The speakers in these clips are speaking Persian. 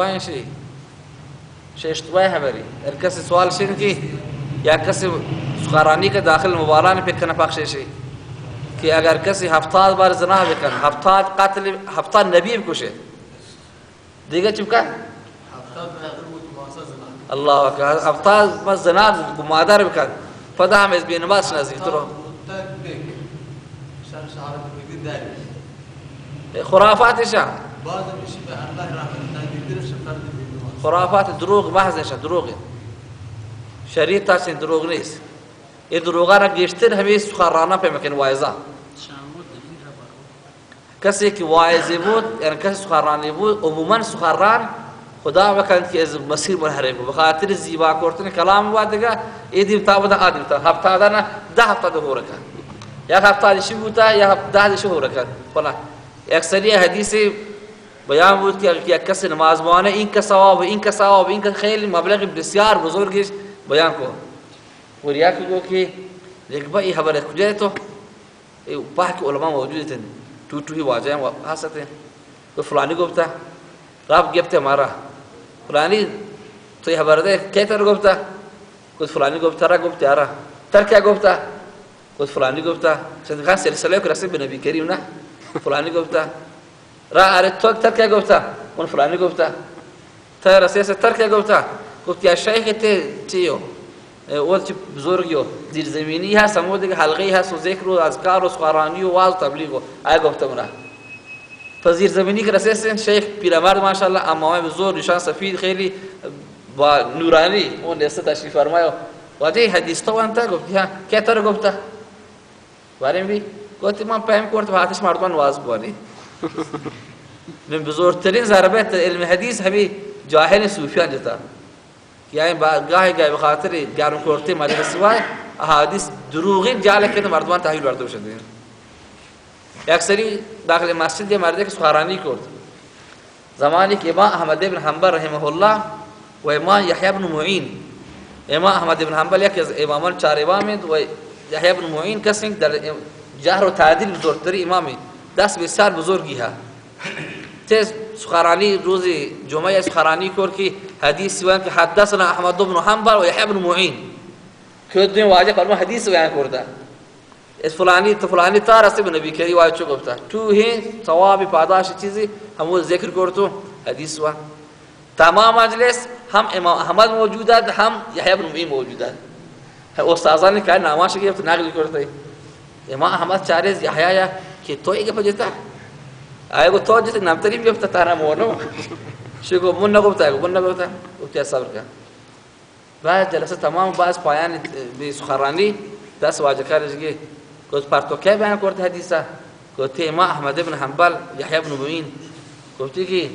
وين شي؟ شي اشتباه هبري الكسي سوال شين كي يا كسي سخراني داخل مبارا نے پکنا پخشے شي کہ اگر کسی ہفتہ بار زنا بکن ہفتہ قتل ہفتہ نبی بکشے دیگه چبکا الله اکبر. هفتہ بس زنا کو مادر بکن. فدا ہم اس بے ترو خرافات شان دروغ محض دروغ شریعت تاسین دروغ نیست. این دروغا را بیشتر همه سخرانه په مکن وایزا. کسی که وایزی بود یعنی کسی سخرانی بود عموما سخران خدا وکند که از مسیر منحرف بود. بخاطر زیبا کردن کلام بود دیگه ایدیم تا بوده آدم تا. هفته دانه ده هفته ده هورکن یک هفته دیشی بوده یا ده دیشی هورکن فلا اکثری حدیثی بیان بود که یک کسی نماز مانه این که ثواب این که ثواب این که خیلی مبلغ بسیار بزرگش بیان کو وریا کو گو که با این خبر کجا تو؟ باقی علما موجود تن تو تو هی واجه هسته تو فلانی گفته رب گفته مارا فلانی تو این خبر ده کی تر گفته؟ کد فلانی گفته را گفته تر کیا گفته؟ کد فلانی گفته. صدقان سلسله کو رسول نبی کریم نه؟ فلانی گفته. را اره تو تر کیا گفته اون فلانی گفته تر رسول تر کیا گفته گفت یا شیخ ته چیو؟ اول چې بزرگ یو زیر زمینی هست همو دیگه حلقه هست و ذکر و اذکار و سخارانی و واز و تبلیغ و آیا گفتم نه فزیر زمینی که رسیسن شیخ پیرمرد ماشاءالله امامه بزرگ نشان سفید خیلی با نورانی اون دسته تشریف فرمایو. واجه حدیث تو انت گفت ها که تر گفته باریم بی؟ گفت من فهم کرد و هاتش مردمان واز بوانی من بزرگترین ضربت علم حدیث همی جاهل صوفیان جتا. یعنی گاهی گاهی به خاطر گرم کرتی مدرسه سوای احادیث دروغی جعل کرده مردمان تحویل برده شده اکثری داخل مسجد یه مرده که سخرانی کرد. زمانی که امام احمد بن حنبل رحمه الله و امام یحیی بن معین. امام احمد بن حنبل یکی از امامان چهار امام و یحیی بن معین کسی در جهر و تعدیل بزرگتری امامی دست بسیار بزرگی ها. تیز سخرانی روز جمعه سخرانی کرد که حدیث بیان که حدثنا احمد بن حنبل و یحیی بن معین. که دو واجه فرما حدیث بیان کرده اس فلانی تو فلانی تا رسول به نبی کری واجه گفته؟ تو هی ثواب پاداش چیزی هم ذکر کرتو حدیث و تمام مجلس هم امام احمد موجودند هم یحیی بن معین موجودند استادان که نامش گرفت نقل کرده امام احمد چارز یحیی که تو ایگه پجتا آیا تو جیسے نمتری بھی ہوتا تارا مونو شکو من نگفتا ہے من نگفتا گفتی صبر کن بعد جلسه تمام باز پایان به سخرانی دست واجه کارش گی گفت پرتو که بیان کرد حدیثه گفتی ما احمد بن حنبل یحیی بن معین گفتی که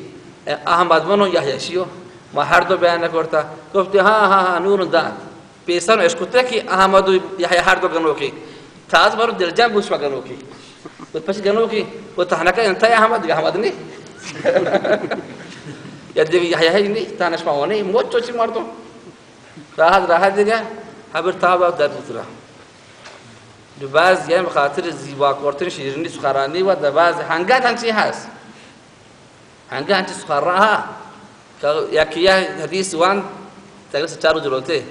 احمد بن یحیی شیو ما هر دو بیان نکرتا گفتی ها ها ها نور داد پیسان اشکوته که احمد و یحیی هر دو گنو کی تاز بارو دل جام بوش وگانو کی و پس گانو کی و تانه که انتها هم دیگه هم دنی یا دیوی هیه هی نی. تانش ما ونی. موت چوچی مار تو راه راه دیگه. هبر تاب و درد بطره دو بعض یه مخاطر زیبا کردن شیرینی سخرانی و دو بعض هنگات هنچی هست. هنگات هنچی سخرانه یا کیه حدیث وان تقریبا چارو جلوته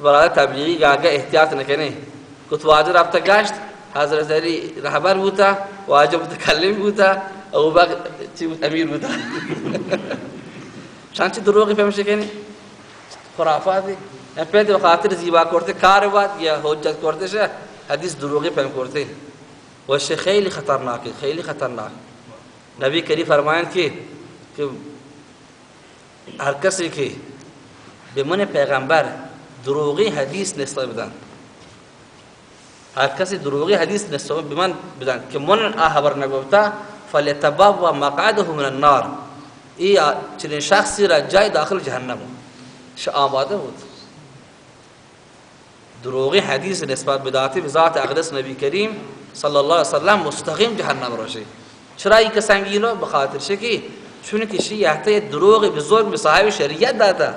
برای تبلیغی گاه احتیاط نکنه کت واجه رفته گشت حضرت علی رهبر بوده واجه متکلم بوده او بق چی بود؟ امیر بوده چند چی دروغی فهمشه کنی خرافاتی. این پیدا به خاطر زیبا کرده کار بود یا حجت کرده شه حدیث دروغی فهم کرده. و شه خیلی خطرناکه خیلی خطرناک. نبی کریم فرمایند که که هر کسی که به من پیغمبر دروغی حدیث نسبت بدن هر کسی دروغی حدیث نسبت به من بدن. که من خبر نگفته فلیتبوا مقعده من النار. ای چنین شخصی را جای داخل جهنم. ش آماده بود؟ دروغی حدیث نسبت به ذات به ذات اقدس نبی کریم صلی الله علیه وسلم مستقیم جهنم روشه چرا این که سنگینو به خاطر شکی چون که شیعه دروغ بزرگ به صاحب شریعت داده.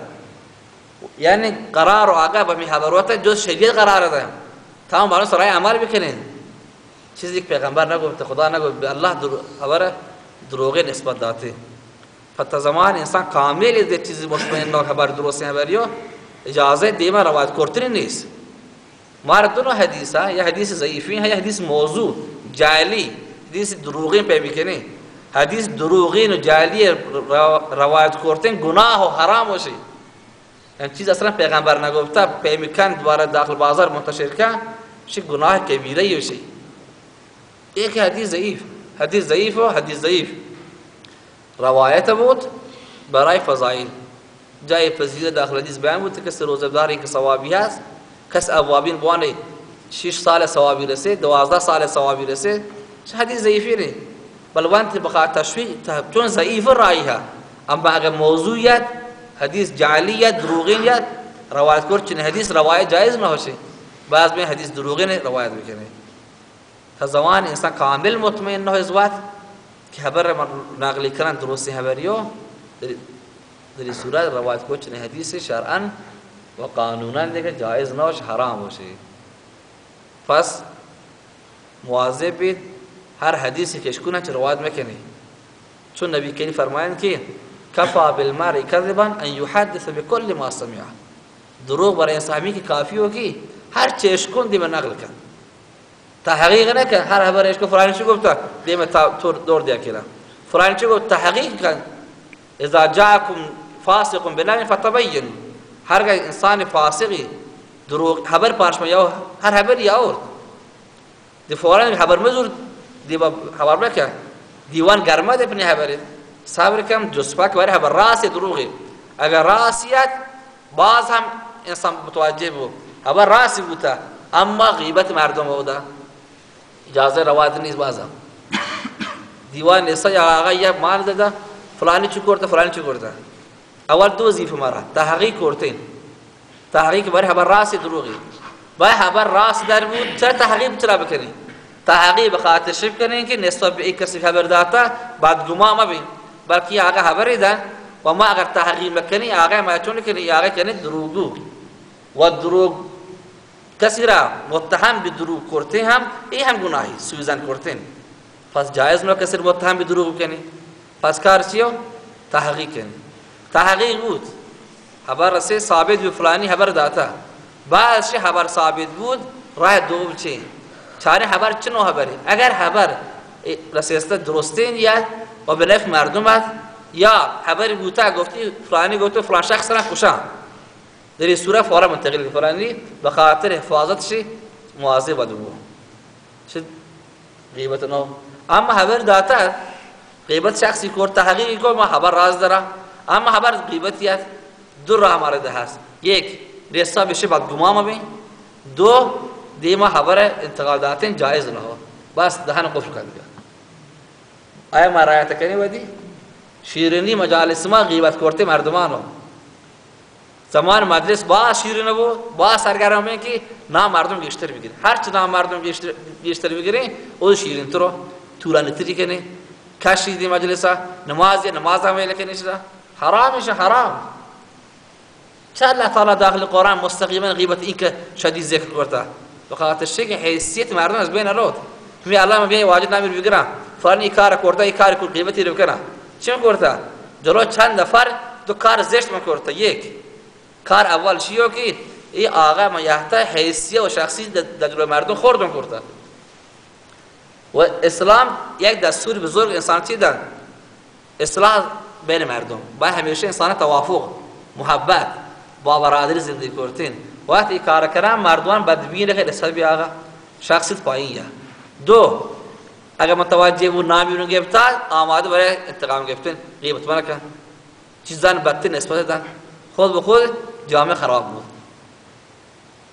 یعنی قرار و آقا به محاضرات جز شریعت قرار ده تمام برای سرای عمل بکنین. چیزی که پیغمبر نگفت خدا نگفت به الله خبر دروغی نسبت داده. پس زمان انسان کامل از چیزی مطمئن نه خبر درست خبریو اجازه دیما روایت کردن نیست. مار دونو حدیث ها یا حدیث ضعیفی یا حدیث موضوع جعلی. حدیث دروغین پی می‌کنی. حدیث دروغین و جعلی روایت کردن گناه و حرام باشه. این چیز اصلا پیغمبر نگفته پی میکن دوباره داخل بازار منتشر کن چه گناه کبیره باشه یک حدیث ضعیف حدیث ضعیف و حدیث ضعیف. روایت بود برای فضائل. جای فضیلت داخل حدیث بیان بود کس روزداری که ثوابی هست کس اوابین بوانه 6 سال ثوابی رسه 12 سال ثوابی رسه چه حدیث ضعیفی نه. بل وانت بخاطر تشویق چون ضعیف رایها اما اگر موضوعیت حدیث جعلیت دروغینیت روایت کرد چنین حدیث روایت جایز نهاشه بعض میں حدیث دروغین روایت بکنه تا زمان إنسان کامل مطمئن نه ازوات که خبر نقلی کردن درستی خبریو در صورت روایت کرد چنین حدیث شرعا و قانونا دیگه جایز نباشه حرام باشه پس مواظب بید هر حدیثی که چه روایت مکنی چون نبی کریم فرمایند که کفا بالمرء کذبا ان يحدث بكل ما سمع دروغ برای انسانی که کافی ہوگی هر چه اشکون دی من نقل کن. تحقیق نکن هر خبر اشکو فلانی چی گفت دیم تا دور دیا کلا. فلانی چی گفت؟ تحقیق کن. اذا جاءكم فاسق بنبأ فتبين هر انسان فاسقی دروغ خبر پارش یا هر خبر یا اور دی فورا خبر مزور دی خبر بکن. دیوان گرمه دی پنی خبری صبر کم جسپا که برای خبر راسی دروغی. اگر راسیت باز هم انسان متوجه بود خبر راسی بوده اما غیبت مردم بوده. اجازه روایت نیست بازم. دیوان نسا یا آقا یا مال داده فلانی چی کرده فلانی چی کرده. اول دو وظیفه مرا. تحقیق کرتین تحقیق برای خبر راسی دروغی. باید خبر راست در بود چرا تحقیق چرا بکنی؟ تحقیق بخاطر شب کنین که نسبت به یک کسی خبر داتا بعد ما balki aga habarida wama agar tahqiima kani aga ma tuni kani aga kani durugu wa durug kasira muttaham bi durug korte ham e ham gunahi suizan korten fas jaiz no kasir muttaham bi durug kani fas karsiyo tahqiq kani tahqiq ut habar se sabit bi fulani habar data بعض شي خبر ثابت بود راه دوم چی چاره خبر چنو خبره اگر خبر رسیسته درستین یا و به نفع مردم یا خبری بوده گفتی فلانی گفته فلان شخص را کشان در صورت فورا منتقل فلانی به خاطر حفاظتش مواظب بود چه غیبت نو؟ اما خبر داتا غیبت شخصی کرد تحقیقی کو ما خبر راز داره اما خبر غیبتیت دو راه مارد هست. یک رسا بشه بعد گمام بین دو دیما خبر انتقال داتن جایز نه بس دهن قفل کن آیا ما رایت کنی ودی شیرینی مجالس ما غیبت کرتے مردمانو زمان مجلس با شیرین بود با سرگرم که نام مردم گشتر بگیری هر چه نام مردم گشتر گشتر بگیری او شیرین تو طولانی تری کنی کشیدی مجلس نماز نماز هم ویل کنی شده حرامش حرام چه الله تعالی داخل قرآن مستقیما غیبت این که شدید ذکر کرده بخاطر شکل حیثیت مردم از بین رود می الله میگه واجد نامیر بگیرم فلانی کار کرده ای کار کرد غیبتی رو کنه چه کرده جلو چند نفر دو کار زشت کرده یک کار اول چیو که ای آقا ما یحتا حیثیت و شخصی در مردم خوردن کرده و اسلام یک دستور بزرگ انسان چی دن اصلاح بین مردم با همیشه انسان توافق محبت با برادری زندگی کرتین وقتی کار کردن مردمان بدبین که نسبت آقا شخصیت दो, अगर मतवजह वो नाम यून गिरफ़्तार, आमाद वर इंतकाम गिरफ्तिन ये मतमान क्या? चीज़ान बदतिन नस्बत दान खुद ब खुद जाम खराब हो।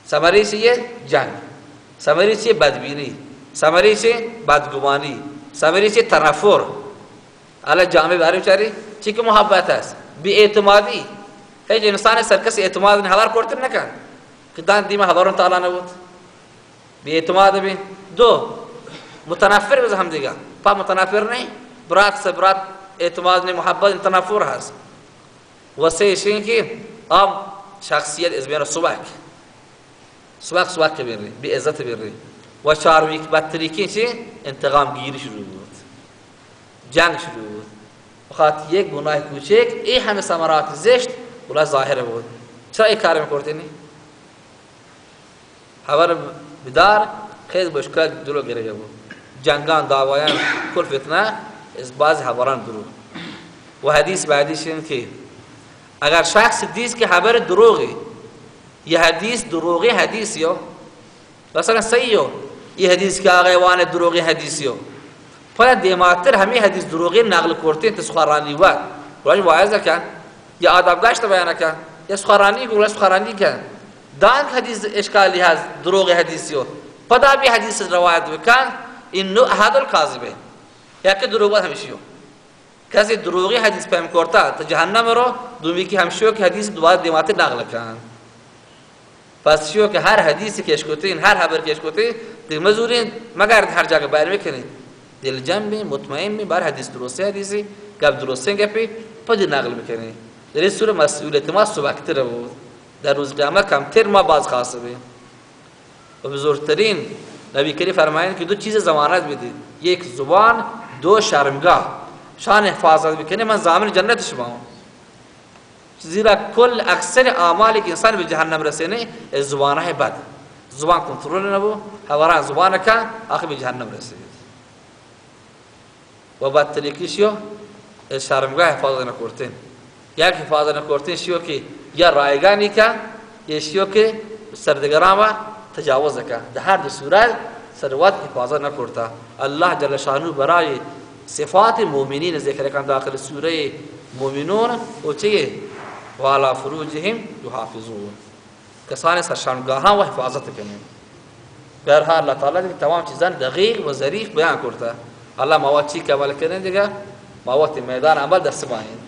समरी से ये जंग, समरी से बदबीनी, समरी से बदगुमानी, समरी से तनफुर। अल जाम बारे बेचारी चिक मोहब्बत है बेअतमादी है जो इंसान सरकस एतमाद ने हज़ार कोरते ना क्या? दान दी में हज़ारों ताला ने वो बेअतमाद में दो متنفر بز هم دیگه. پا متنفر نہیں برات سے برات اعتماد نہیں محبت تنفر هست. و سه که ام شخصیت از بین سبک. سبک سبک بری بی عزت بری و چهارمی که بدتری که چی؟ انتقام گیری شروع بود. جنگ شروع بود. بخاطر یک گناه کوچک این همه ثمرات زشت ولا ظاهر بود. چرا این کار میکردینی خبر بدار خیلی مشکل دلو گرفته بود. جنگان دعوایان کل فتنه از بعض خبران درو و حدیث بعدیش این که اگر شخص دیست که خبر دروغی یه حدیث دروغی حدیثیو. مثلا صحیحو یه حدیث که آقای وان دروغی حدیثیو. پس دیماتر همه حدیث دروغی نقل کرتے ہیں تسخرانی وقت ولی واعظ کن یا آداب گشت بیان کن یا سخرانی ولا سخرانی کن. دان حدیث اشکالی هست دروغ حدیثیو. پدا بھی حدیث روایت بکن. این نوع هذا الكاذبه. یا که دروغ همیشیو کسی دروغی حدیث پهم کرتا تا جهنم رو دومی که همشیو که حدیث دوباره دیماتر نقل کن. پس شو که هر حدیثی که اشکوتین هر خبر که اشکوتین دیگه مزورین مگر هر جگه بیان میکنین دل جنبی مطمئن می بر حدیث درسته حدیثی گپ درسته گپی پدی نقل میکنی. در این سوره مسئولیت ما سبکتر بود. در روز قیامت کمتر ما باز خاصه بیم و بزرگترین नबी करीम फरमाएं कि दो चीज़ें जमानत में दी एक जुबान दो शर्मगाह शान हिफाजत भी कहने मैं जामिन जन्नत शुमा हूँ ज़ीरा कुल अक्सर आमाल एक इंसान भी जहन्नम रसेने जुबान है बद जुबान कंट्रोल नबो हवारा जुबान का आखिर भी जहन्नम रसे व बात तरीकी शियो शर्मगाह हिफाजत न करते या हिफाजत न करते शियो की या रायगानी का ये शियो के सरदगरामा تجاوز که در هر دو صورت سروات حفاظت نکرتا الله جل شانو برای صفات مؤمنین ذکر کن داخل سوره مؤمنون و چیه والا فروجهم يحافظون کسانی سرشانگاهان و حفاظت کنیم بهرحال الله تعالی تمام چیزان دقیق و ظریف بیان کرده الله مواد چی که عمل کنه دیگه؟ مواد میدان عمل دست باید